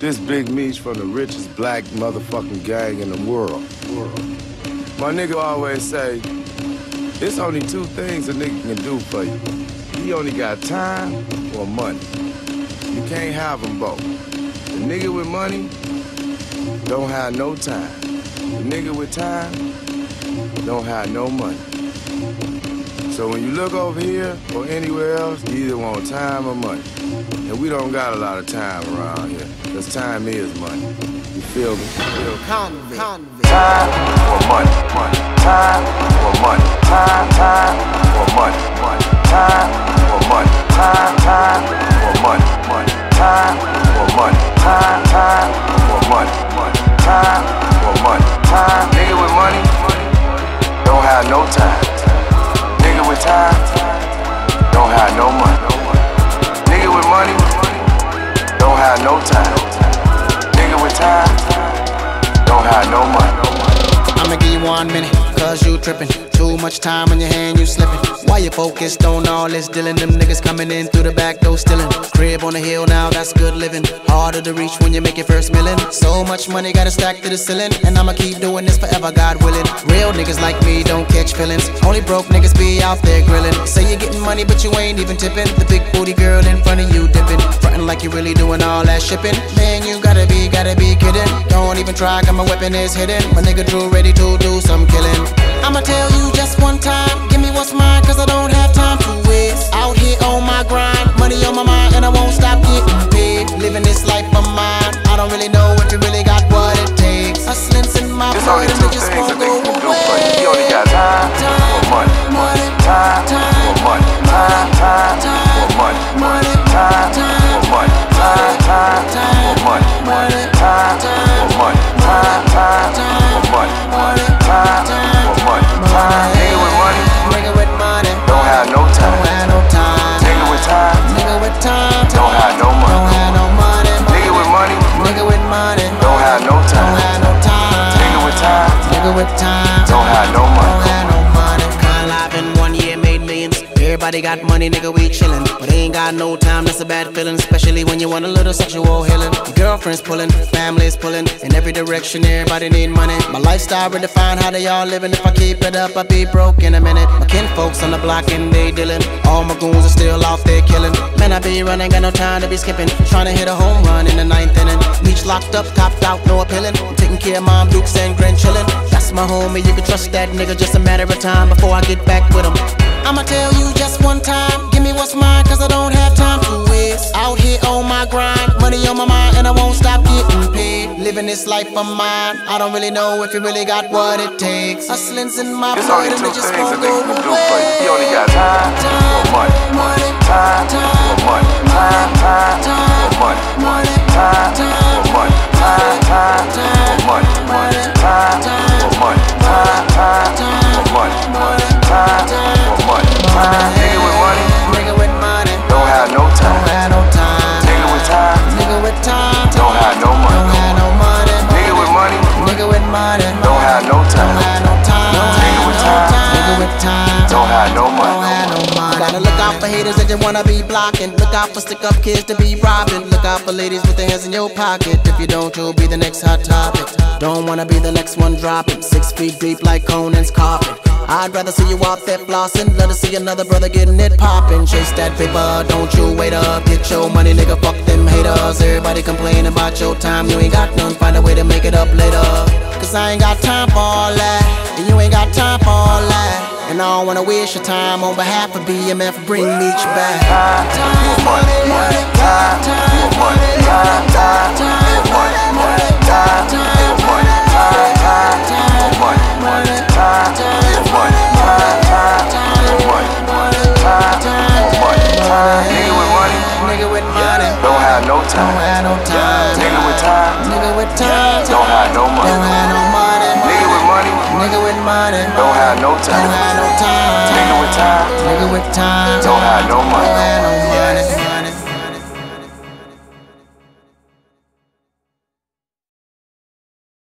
This Big Meech from the richest black motherfucking gang in the world. My nigga always say, it's only two things a nigga can do for you. He only got time or money. You can't have them both. The nigga with money don't have no time. The nigga with time don't have no money. So when you look over here or anywhere else, you either want time or money. And we don't got a lot of time around here, because time is money. You feel me? Feel? Convict. Convict. Time or money, money. Time or money. Time, time or money, money. Time or money. Time, time or money, money. Time or money. Time, time or money, money. Time or money. Time. Nigga with money don't have no time. Time don't have no money. Nigga with money don't have no time. Nigga with time don't have no money. I'ma give you one minute, cause you trippin'. Too much time on your hand, you slippin'. Why you focused on all this dealing? Them niggas coming in through the back door stealing. Crib on the hill now, that's good living. Harder to reach when you make your first million. So much money, gotta stack to the ceiling. And I'ma keep doing this forever, God willing. Real niggas like me don't catch feelings. Only broke niggas be out there grilling. Say you're getting money, but you ain't even tipping. The big booty girl in front of you dipping. Frontin' like you really doing all that shipping. Man, you gotta be, gotta be kidding. Don't even try, cause my weapon is hidden. My nigga Drew ready to do some killing. I'ma tell you just one time, give me what's mine, cause I don't have time to waste. Out here on my grind, money on my mind, and I won't stop getting paid. Living this life of mine, I don't really know if you really got what it takes. Hustling's in my and just won't go nigga Everybody got money, nigga, we chillin'. But ain't got no time, that's a bad feeling. Especially when you want a little sexual healing. Your girlfriend's pulling, family's pulling. In every direction, everybody need money. My lifestyle redefine how they all living. If I keep it up, I'll be broke in a minute. My kin folks on the block and they dealing. All my goons are still off there killing. Man, I be running, got no time to be skipping. Trying to hit a home run in the ninth inning. Meech locked up, copped out, no appealing. I'm taking care of mom, Dukes, and grandchillin'. That's my homie, you can trust that nigga. Just a matter of time before I get back with him. I'ma tell you just one time, give me what's mine, cause I don't have time to waste. Out here on my grind, money on my mind, and I won't stop getting paid. Living this life of mine, I don't really know if you really got what it takes. Hustling's in my blood, and it just won't go can do for you. He away. Out for haters that just wanna be blocking. Look out for stick up kids to be robbing. Look out for ladies with their hands in your pocket. If you don't, you'll be the next hot topic. Don't wanna be the next one dropping. Six feet deep like Conan's coffin. I'd rather see you out there flossing. Love to see another brother getting it poppin'. Chase that paper, don't you wait up. Get your money, nigga, fuck them haters. Everybody complain about your time. You ain't got none, find a way to make it up later. Cause I ain't got time for all that. And I don't wanna waste your time on behalf of BMF. Bring Meech back. Time or money, money. Time or money. Time, time or money, money. Time or money. Time, time or money, money. Time or money. Time, time or money, money. Time or money. Time. Nigga with money Nigga with money. don't have no Don't time. have no time. Nigga with time Nigga with time. don't have no Don't money. have no money. Money. don't have no Don't time. have no time. Nigga with time Nigga with time. don't have no money.